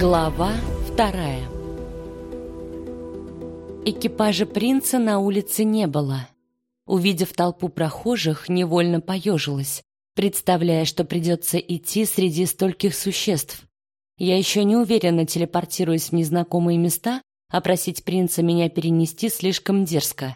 Глава вторая Экипажа принца на улице не было. Увидев толпу прохожих, невольно поежилась, представляя, что придется идти среди стольких существ. Я еще не уверенно телепортируюсь в незнакомые места, а просить принца меня перенести слишком дерзко.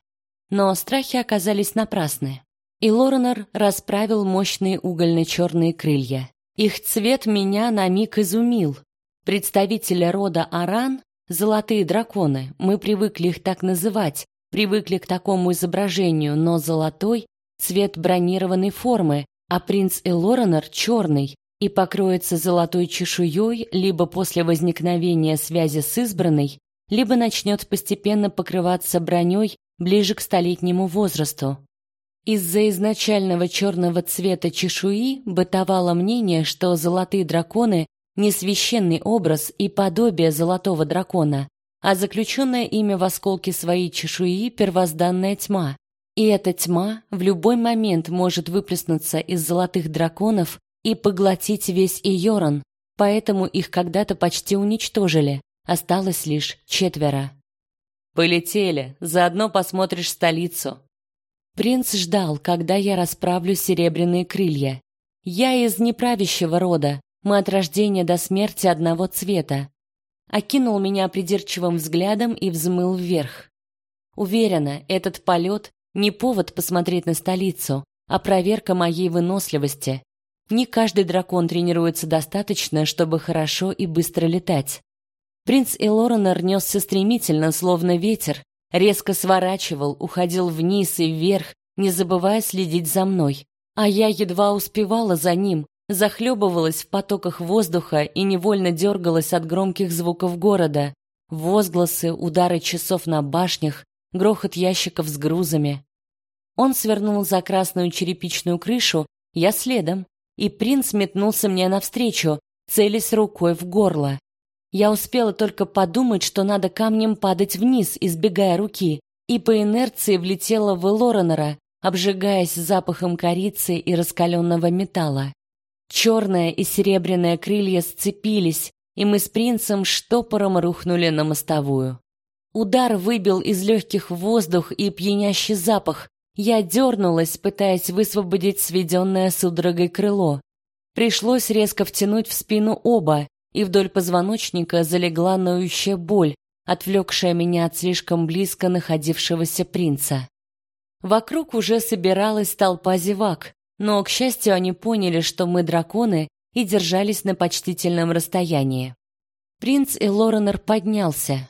Но страхи оказались напрасны. И Лоренор расправил мощные угольно-черные крылья. Их цвет меня на миг изумил. Представители рода Аран — золотые драконы, мы привыкли их так называть, привыкли к такому изображению, но золотой — цвет бронированной формы, а принц Элоренор — черный и покроется золотой чешуей либо после возникновения связи с избранной, либо начнет постепенно покрываться броней ближе к столетнему возрасту. Из-за изначального черного цвета чешуи бытовало мнение, что золотые драконы не священный образ и подобие золотого дракона, а заключенное ими в осколке своей чешуи первозданная тьма. И эта тьма в любой момент может выплеснуться из золотых драконов и поглотить весь Иоран, поэтому их когда-то почти уничтожили, осталось лишь четверо. «Полетели, заодно посмотришь столицу». Принц ждал, когда я расправлю серебряные крылья. Я из неправящего рода, мы от рождения до смерти одного цвета. Окинул меня придирчивым взглядом и взмыл вверх. Уверена, этот полет не повод посмотреть на столицу, а проверка моей выносливости. Не каждый дракон тренируется достаточно, чтобы хорошо и быстро летать. Принц Элоренор несся стремительно, словно ветер, резко сворачивал, уходил вниз и вверх, не забывая следить за мной. А я едва успевала за ним, захлебывалась в потоках воздуха и невольно дергалась от громких звуков города. Возгласы, удары часов на башнях, грохот ящиков с грузами. Он свернул за красную черепичную крышу, я следом, и принц метнулся мне навстречу, целясь рукой в горло. Я успела только подумать, что надо камнем падать вниз, избегая руки, и по инерции влетела в Элоренера, обжигаясь запахом корицы и раскаленного металла. Черное и серебряное крылья сцепились, и мы с принцем штопором рухнули на мостовую. Удар выбил из легких воздух и пьянящий запах. Я дернулась, пытаясь высвободить сведенное судорогой крыло. Пришлось резко втянуть в спину оба, и вдоль позвоночника залегла ноющая боль, отвлекшая меня от слишком близко находившегося принца. Вокруг уже собиралась толпа зевак, но, к счастью, они поняли, что мы драконы, и держались на почтительном расстоянии. Принц Элоренор поднялся.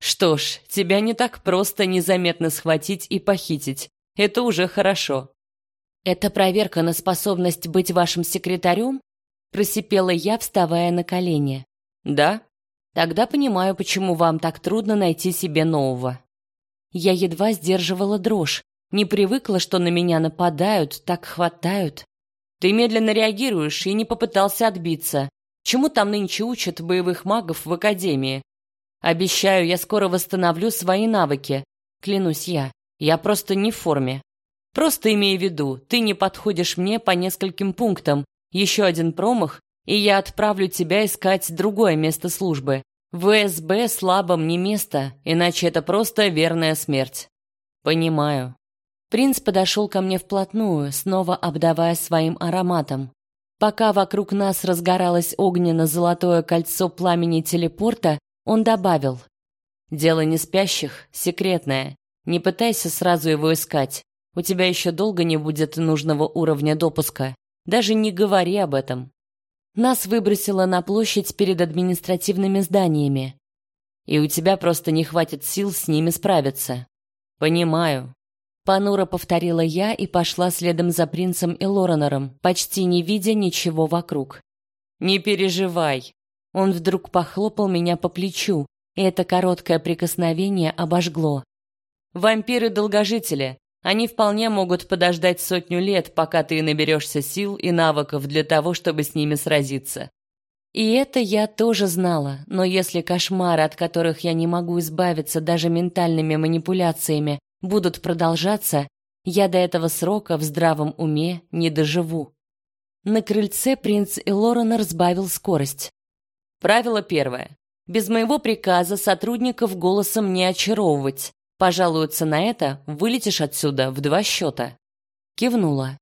«Что ж, тебя не так просто незаметно схватить и похитить. Это уже хорошо». «Это проверка на способность быть вашим секретарем?» Просипела я, вставая на колени. «Да? Тогда понимаю, почему вам так трудно найти себе нового». Я едва сдерживала дрожь, не привыкла, что на меня нападают, так хватают. Ты медленно реагируешь и не попытался отбиться. Чему там нынче учат боевых магов в академии? Обещаю, я скоро восстановлю свои навыки. Клянусь я. Я просто не в форме. Просто имей в виду, ты не подходишь мне по нескольким пунктам. Еще один промах, и я отправлю тебя искать другое место службы. В СБ слабом не место, иначе это просто верная смерть. Понимаю. Принц подошел ко мне вплотную, снова обдавая своим ароматом. Пока вокруг нас разгоралось огненно-золотое кольцо пламени телепорта, он добавил: "Дело не спящих, секретное. Не пытайся сразу его искать. У тебя еще долго не будет нужного уровня допуска. Даже не говори об этом". Нас выбросило на площадь перед административными зданиями. И у тебя просто не хватит сил с ними справиться. Понимаю, Понуро повторила я и пошла следом за принцем и Лоренором, почти не видя ничего вокруг. «Не переживай!» Он вдруг похлопал меня по плечу, и это короткое прикосновение обожгло. «Вампиры-долгожители. Они вполне могут подождать сотню лет, пока ты наберешься сил и навыков для того, чтобы с ними сразиться». И это я тоже знала, но если кошмары, от которых я не могу избавиться даже ментальными манипуляциями, будут продолжаться, я до этого срока в здравом уме не доживу. На крыльце принц Элоренор сбавил скорость. Правило первое. Без моего приказа сотрудников голосом не очаровывать. Пожалуются на это, вылетишь отсюда в два счета. Кивнула.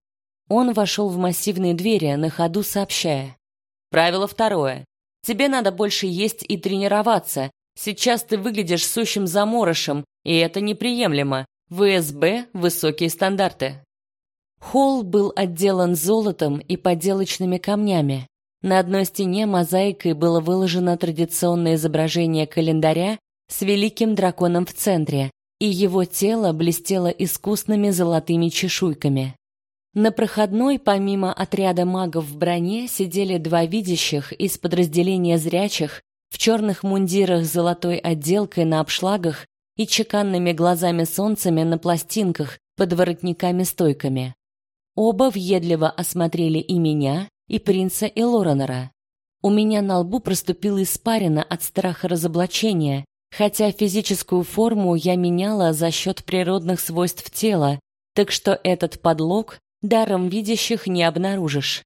Он вошел в массивные двери, на ходу сообщая. Правило второе. Тебе надо больше есть и тренироваться. Сейчас ты выглядишь сущим заморышем, и это неприемлемо. ВСБ – высокие стандарты. Холл был отделан золотом и поделочными камнями. На одной стене мозаикой было выложено традиционное изображение календаря с великим драконом в центре, и его тело блестело искусными золотыми чешуйками. На проходной, помимо отряда магов в броне, сидели два видящих из подразделения зрячих в черных мундирах с золотой отделкой на обшлагах и чеканными глазами-солнцами на пластинках под воротниками-стойками. Оба въедливо осмотрели и меня, и принца и Лоренера. У меня на лбу проступила испарина от страха разоблачения, хотя физическую форму я меняла за счет природных свойств тела, так что этот подлог даром видящих не обнаружишь.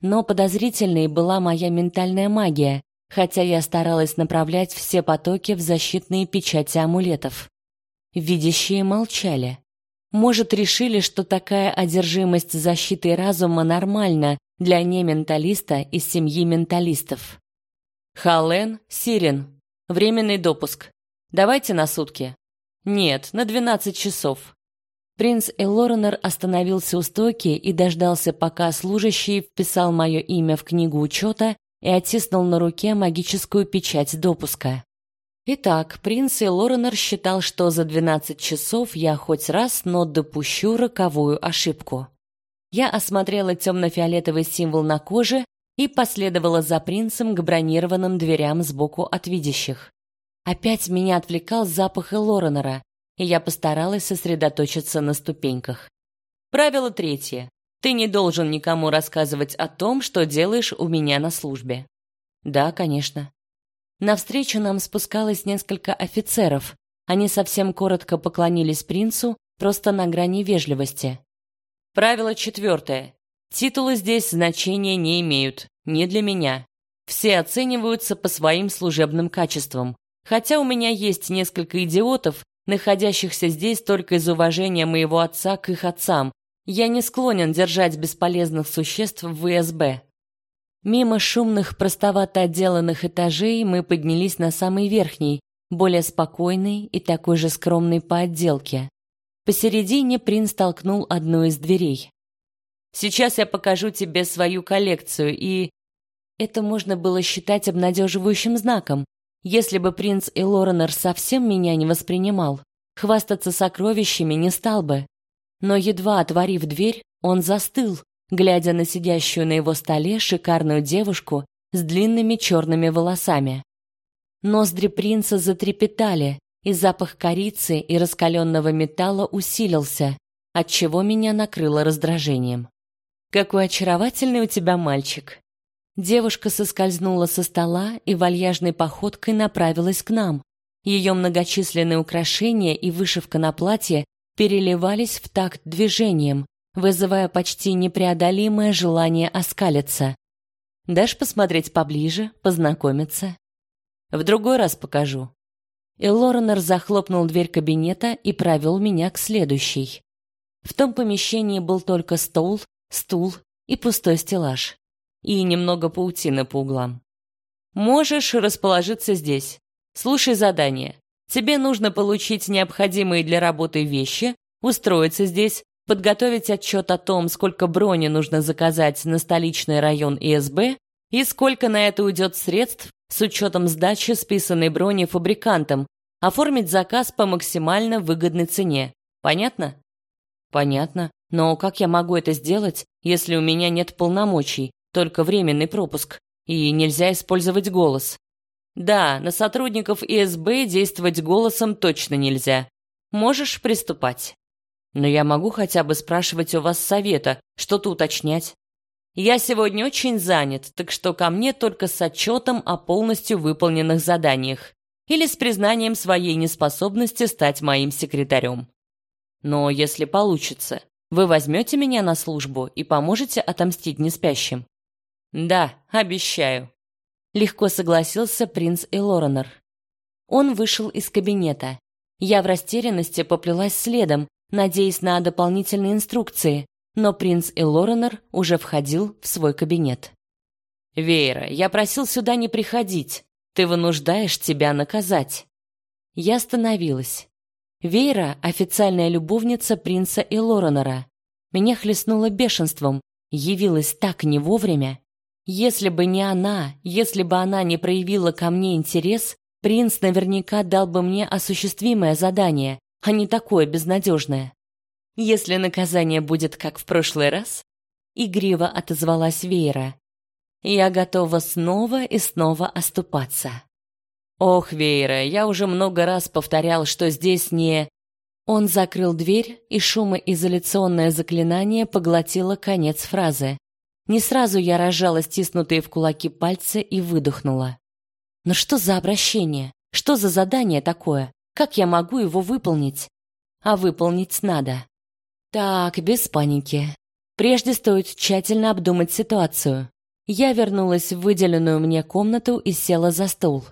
Но подозрительной была моя ментальная магия, хотя я старалась направлять все потоки в защитные печати амулетов. Видящие молчали. Может, решили, что такая одержимость защитой разума нормальна для нементалиста из семьи менталистов. Хален, Сирен. Временный допуск. Давайте на сутки. Нет, на 12 часов. Принц Элоренор остановился у стойки и дождался, пока служащий вписал мое имя в книгу учета и оттиснул на руке магическую печать допуска. Итак, принц Элоренор считал, что за 12 часов я хоть раз, но допущу роковую ошибку. Я осмотрела темно-фиолетовый символ на коже и последовала за принцем к бронированным дверям сбоку от видящих. Опять меня отвлекал запах Элоренора, и я постаралась сосредоточиться на ступеньках. Правило третье. Ты не должен никому рассказывать о том, что делаешь у меня на службе. Да, конечно. Навстречу нам спускалось несколько офицеров. Они совсем коротко поклонились принцу, просто на грани вежливости. Правило четвертое. Титулы здесь значения не имеют, не для меня. Все оцениваются по своим служебным качествам. Хотя у меня есть несколько идиотов, находящихся здесь только из уважения моего отца к их отцам. Я не склонен держать бесполезных существ в ВСБ. Мимо шумных, простовато отделанных этажей мы поднялись на самый верхний, более спокойный и такой же скромный по отделке. Посередине принц толкнул одну из дверей. «Сейчас я покажу тебе свою коллекцию и...» Это можно было считать обнадеживающим знаком, если бы принц Элоренор совсем меня не воспринимал, хвастаться сокровищами не стал бы. Но едва отворив дверь, он застыл, глядя на сидящую на его столе шикарную девушку с длинными черными волосами. Ноздри принца затрепетали, и запах корицы и раскаленного металла усилился, отчего меня накрыло раздражением. «Какой очаровательный у тебя мальчик!» Девушка соскользнула со стола и вальяжной походкой направилась к нам. Ее многочисленные украшения и вышивка на платье переливались в такт движением, вызывая почти непреодолимое желание оскалиться. Дашь посмотреть поближе, познакомиться? В другой раз покажу. И Лоренор захлопнул дверь кабинета и провел меня к следующей. В том помещении был только стол, стул и пустой стеллаж и немного паутины по углам. Можешь расположиться здесь. Слушай задание. Тебе нужно получить необходимые для работы вещи, устроиться здесь, подготовить отчет о том, сколько брони нужно заказать на столичный район ИСБ и сколько на это уйдет средств с учетом сдачи списанной брони фабрикантам, оформить заказ по максимально выгодной цене. Понятно? Понятно. Но как я могу это сделать, если у меня нет полномочий? только временный пропуск, и нельзя использовать голос. Да, на сотрудников ИСБ действовать голосом точно нельзя. Можешь приступать. Но я могу хотя бы спрашивать у вас совета, что-то уточнять. Я сегодня очень занят, так что ко мне только с отчетом о полностью выполненных заданиях или с признанием своей неспособности стать моим секретарем. Но если получится, вы возьмете меня на службу и поможете отомстить неспящим. Да, обещаю. Легко согласился принц Элоранер. Он вышел из кабинета. Я в растерянности поплелась следом, надеясь на дополнительные инструкции, но принц Элоранер уже входил в свой кабинет. «Вейра, я просил сюда не приходить. Ты вынуждаешь тебя наказать». Я остановилась. Вейра — официальная любовница принца Элоранера. Меня хлестнуло бешенством, явилась так не вовремя. Если бы не она, если бы она не проявила ко мне интерес, принц наверняка дал бы мне осуществимое задание, а не такое безнадежное. Если наказание будет как в прошлый раз, игриво отозвалась Вейра. Я готова снова и снова оступаться. Ох, Вейра, я уже много раз повторял, что здесь не Он закрыл дверь, и шумоизоляционное заклинание поглотило конец фразы. Не сразу я разжала стиснутые в кулаки пальцы и выдохнула. Но что за обращение? Что за задание такое? Как я могу его выполнить? А выполнить надо. Так, без паники. Прежде стоит тщательно обдумать ситуацию. Я вернулась в выделенную мне комнату и села за стол.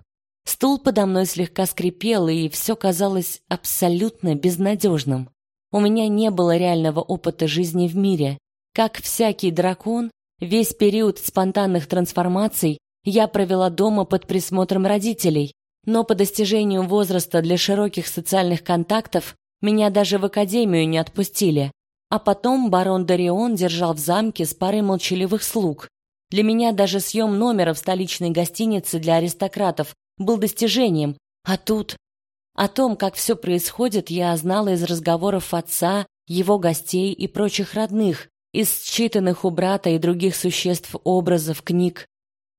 Стул подо мной слегка скрипел, и все казалось абсолютно безнадежным. У меня не было реального опыта жизни в мире. Как всякий дракон, весь период спонтанных трансформаций я провела дома под присмотром родителей, но по достижению возраста для широких социальных контактов меня даже в академию не отпустили. А потом барон Дарион держал в замке с парой молчаливых слуг. Для меня даже съем номера в столичной гостинице для аристократов был достижением, а тут... О том, как все происходит, я знала из разговоров отца, его гостей и прочих родных, из считанных у брата и других существ образов, книг.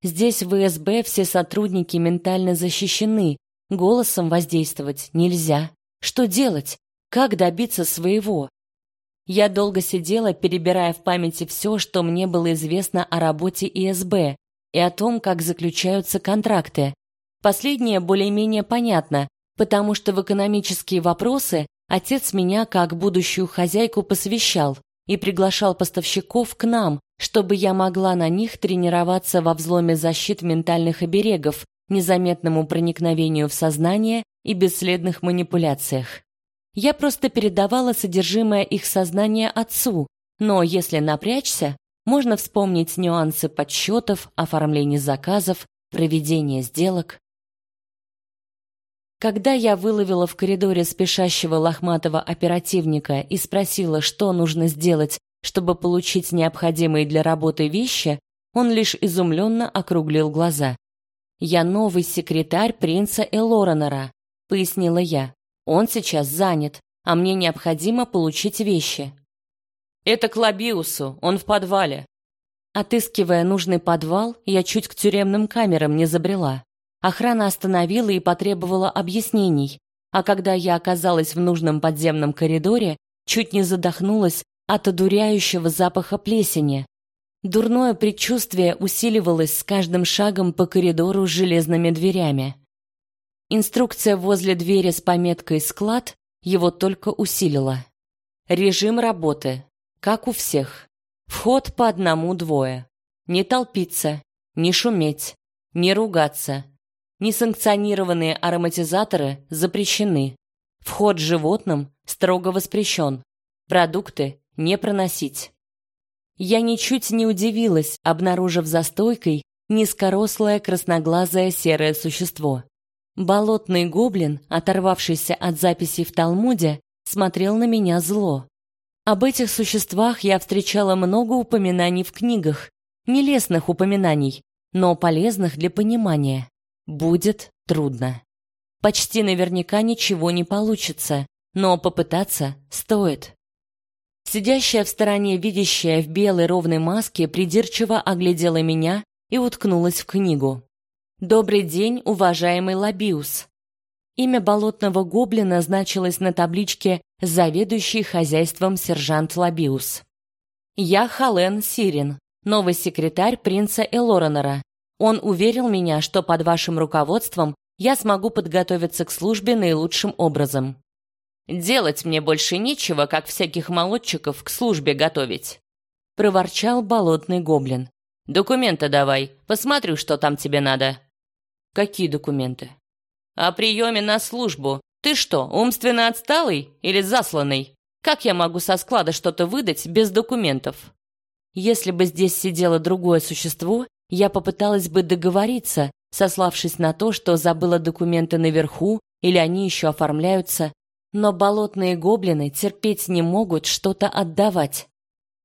Здесь в ВСБ все сотрудники ментально защищены, голосом воздействовать нельзя. Что делать? Как добиться своего? Я долго сидела, перебирая в памяти все, что мне было известно о работе ИСБ и о том, как заключаются контракты. Последнее более-менее понятно, потому что в экономические вопросы отец меня как будущую хозяйку посвящал и приглашал поставщиков к нам, чтобы я могла на них тренироваться во взломе защит ментальных оберегов, незаметному проникновению в сознание и бесследных манипуляциях. Я просто передавала содержимое их сознания отцу, но если напрячься, можно вспомнить нюансы подсчетов, оформления заказов, проведения сделок. Когда я выловила в коридоре спешащего лохматого оперативника и спросила, что нужно сделать, чтобы получить необходимые для работы вещи, он лишь изумленно округлил глаза. «Я новый секретарь принца Элоранера», — пояснила я. «Он сейчас занят, а мне необходимо получить вещи». «Это к Лабиусу, он в подвале». Отыскивая нужный подвал, я чуть к тюремным камерам не забрела. Охрана остановила и потребовала объяснений, а когда я оказалась в нужном подземном коридоре, чуть не задохнулась от одуряющего запаха плесени. Дурное предчувствие усиливалось с каждым шагом по коридору с железными дверями. Инструкция возле двери с пометкой «Склад» его только усилила. Режим работы, как у всех. Вход по одному-двое. Не толпиться, не шуметь, не ругаться, Несанкционированные ароматизаторы запрещены. Вход животным строго воспрещен. Продукты не проносить. Я ничуть не удивилась, обнаружив за стойкой низкорослое красноглазое серое существо. Болотный гоблин, оторвавшийся от записей в Талмуде, смотрел на меня зло. Об этих существах я встречала много упоминаний в книгах, нелестных упоминаний, но полезных для понимания. Будет трудно. Почти наверняка ничего не получится, но попытаться стоит. Сидящая в стороне видящая в белой ровной маске придирчиво оглядела меня и уткнулась в книгу. «Добрый день, уважаемый Лабиус». Имя болотного гоблина значилось на табличке «Заведующий хозяйством сержант Лабиус». «Я Хален Сирин, новый секретарь принца Элоранера, он уверил меня, что под вашим руководством я смогу подготовиться к службе наилучшим образом. Делать мне больше нечего, как всяких молодчиков к службе готовить, проворчал болотный гоблин. Документы давай, посмотрю, что там тебе надо». «Какие документы?» «О приеме на службу. Ты что, умственно отсталый или засланный? Как я могу со склада что-то выдать без документов?» Если бы здесь сидело другое существо, я попыталась бы договориться, сославшись на то, что забыла документы наверху или они еще оформляются, но болотные гоблины терпеть не могут что-то отдавать.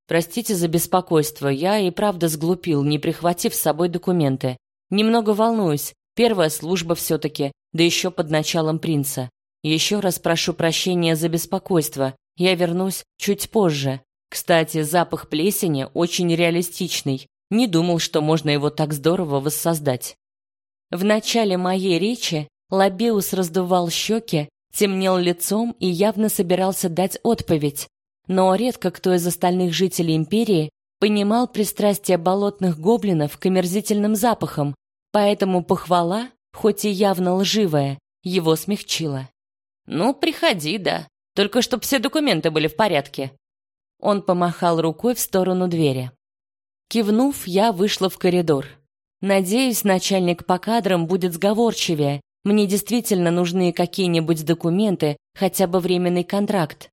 Простите за беспокойство, я и правда сглупил, не прихватив с собой документы. Немного волнуюсь, первая служба все-таки, да еще под началом принца. Еще раз прошу прощения за беспокойство, я вернусь чуть позже. Кстати, запах плесени очень реалистичный. Не думал, что можно его так здорово воссоздать. В начале моей речи Лабеус раздувал щеки, темнел лицом и явно собирался дать отповедь. Но редко кто из остальных жителей империи понимал пристрастие болотных гоблинов к омерзительным запахам, поэтому похвала, хоть и явно лживая, его смягчила. «Ну, приходи, да. Только чтоб все документы были в порядке», он помахал рукой в сторону двери. Кивнув, я вышла в коридор. Надеюсь, начальник по кадрам будет сговорчивее. Мне действительно нужны какие-нибудь документы, хотя бы временный контракт.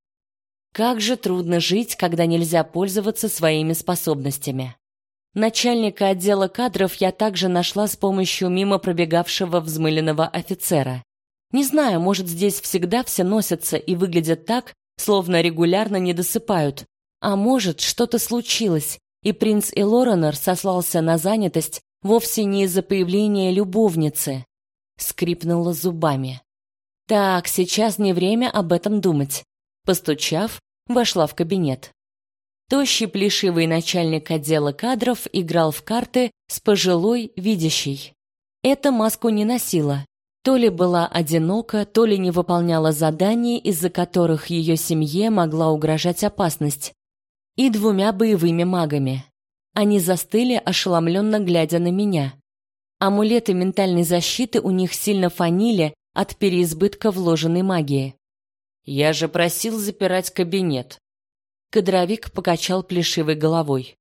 Как же трудно жить, когда нельзя пользоваться своими способностями. Начальника отдела кадров я также нашла с помощью мимо пробегавшего взмыленного офицера. Не знаю, может, здесь всегда все носятся и выглядят так, словно регулярно не досыпают, а может, что-то случилось, и принц Элоранор сослался на занятость вовсе не из-за появления любовницы. Скрипнула зубами. Так, сейчас не время об этом думать. Постучав, вошла в кабинет. Тощий плешивый начальник отдела кадров играл в карты с пожилой видящей. Эта маску не носила. То ли была одинока, то ли не выполняла задания, из-за которых ее семье могла угрожать опасность и двумя боевыми магами. Они застыли, ошеломленно глядя на меня. Амулеты ментальной защиты у них сильно фанили от переизбытка вложенной магии. «Я же просил запирать кабинет». Кадровик покачал плешивой головой.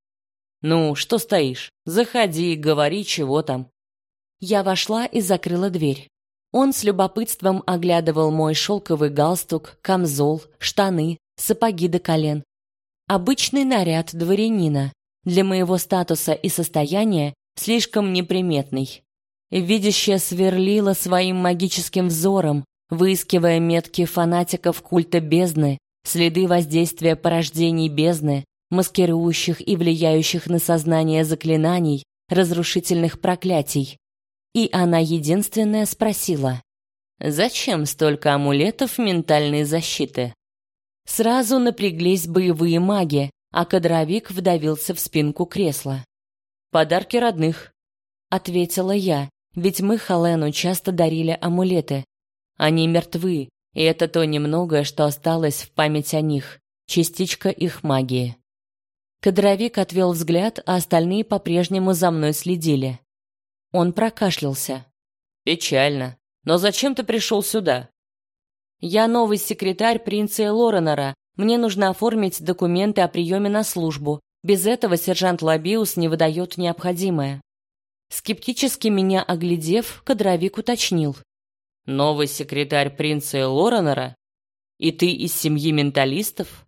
«Ну, что стоишь? Заходи, говори, чего там». Я вошла и закрыла дверь. Он с любопытством оглядывал мой шелковый галстук, камзол, штаны, сапоги до колен, Обычный наряд дворянина, для моего статуса и состояния слишком неприметный. Видящая сверлила своим магическим взором, выискивая метки фанатиков культа бездны, следы воздействия порождений бездны, маскирующих и влияющих на сознание заклинаний, разрушительных проклятий. И она единственная спросила, «Зачем столько амулетов ментальной защиты?» Сразу напряглись боевые маги, а кадровик вдавился в спинку кресла. «Подарки родных», — ответила я, ведь мы Халену часто дарили амулеты. Они мертвы, и это то немногое, что осталось в память о них, частичка их магии. Кадровик отвел взгляд, а остальные по-прежнему за мной следили. Он прокашлялся. «Печально. Но зачем ты пришел сюда?» Я новый секретарь принца Лоренера. Мне нужно оформить документы о приеме на службу. Без этого сержант Лабиус не выдает необходимое. Скептически меня оглядев, кадровик уточнил. «Новый секретарь принца Лоренера? И ты из семьи менталистов?»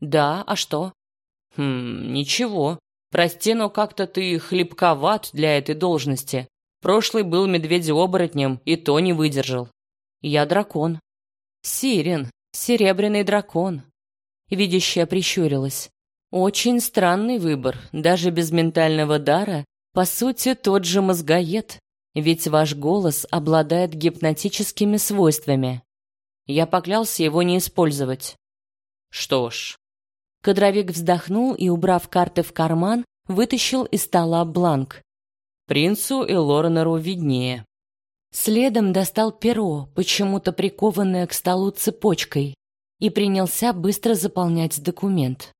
«Да, а что?» «Хм, ничего. Прости, но как-то ты хлипковат для этой должности. Прошлый был медведь-оборотнем, и то не выдержал». «Я дракон», Сирен, серебряный дракон. Видящая прищурилась. Очень странный выбор, даже без ментального дара, по сути, тот же мозгоед, ведь ваш голос обладает гипнотическими свойствами. Я поклялся его не использовать. Что ж. Кадровик вздохнул и, убрав карты в карман, вытащил из стола бланк. Принцу и Лоренеру виднее. Следом достал перо, почему-то прикованное к столу цепочкой, и принялся быстро заполнять документ.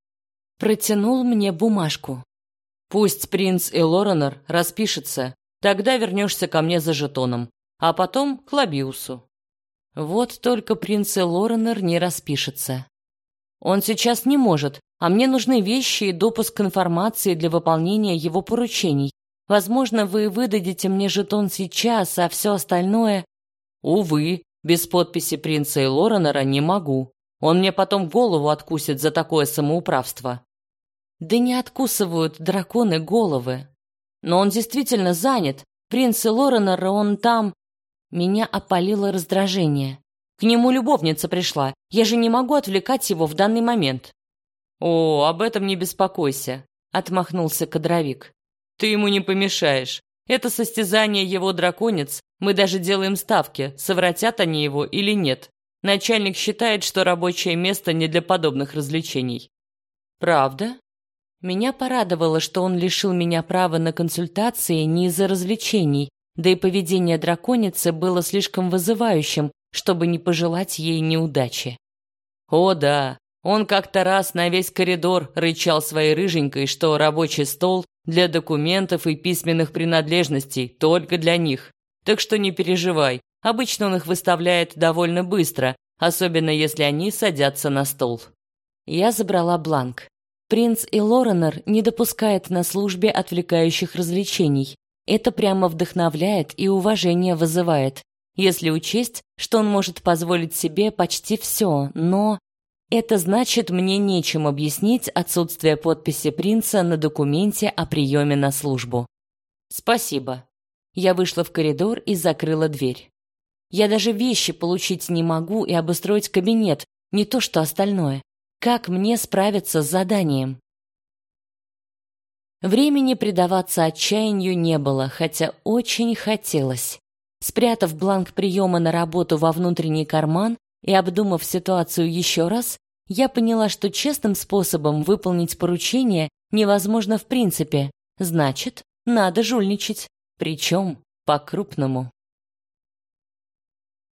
Протянул мне бумажку. «Пусть принц и Лоренор распишется, тогда вернешься ко мне за жетоном, а потом к Лабиусу». Вот только принц и Лоренор не распишется. Он сейчас не может, а мне нужны вещи и допуск к информации для выполнения его поручений. Возможно, вы выдадите мне жетон сейчас, а все остальное... Увы, без подписи принца и Лоренера не могу. Он мне потом голову откусит за такое самоуправство. Да не откусывают драконы головы. Но он действительно занят. Принц и Лоренер, он там... Меня опалило раздражение. К нему любовница пришла. Я же не могу отвлекать его в данный момент. О, об этом не беспокойся, отмахнулся кадровик. Ты ему не помешаешь. Это состязание его драконец. Мы даже делаем ставки, совратят они его или нет. Начальник считает, что рабочее место не для подобных развлечений. Правда? Меня порадовало, что он лишил меня права на консультации не из-за развлечений, да и поведение драконицы было слишком вызывающим, чтобы не пожелать ей неудачи. О да, он как-то раз на весь коридор рычал своей рыженькой, что рабочий стол для документов и письменных принадлежностей только для них. Так что не переживай, обычно он их выставляет довольно быстро, особенно если они садятся на стол. Я забрала бланк. Принц и Лоренор не допускает на службе отвлекающих развлечений. Это прямо вдохновляет и уважение вызывает, если учесть, что он может позволить себе почти все, но это значит, мне нечем объяснить отсутствие подписи принца на документе о приеме на службу. Спасибо. Я вышла в коридор и закрыла дверь. Я даже вещи получить не могу и обустроить кабинет, не то что остальное. Как мне справиться с заданием? Времени предаваться отчаянию не было, хотя очень хотелось. Спрятав бланк приема на работу во внутренний карман и обдумав ситуацию еще раз, я поняла, что честным способом выполнить поручение невозможно в принципе. Значит, надо жульничать, причем по-крупному.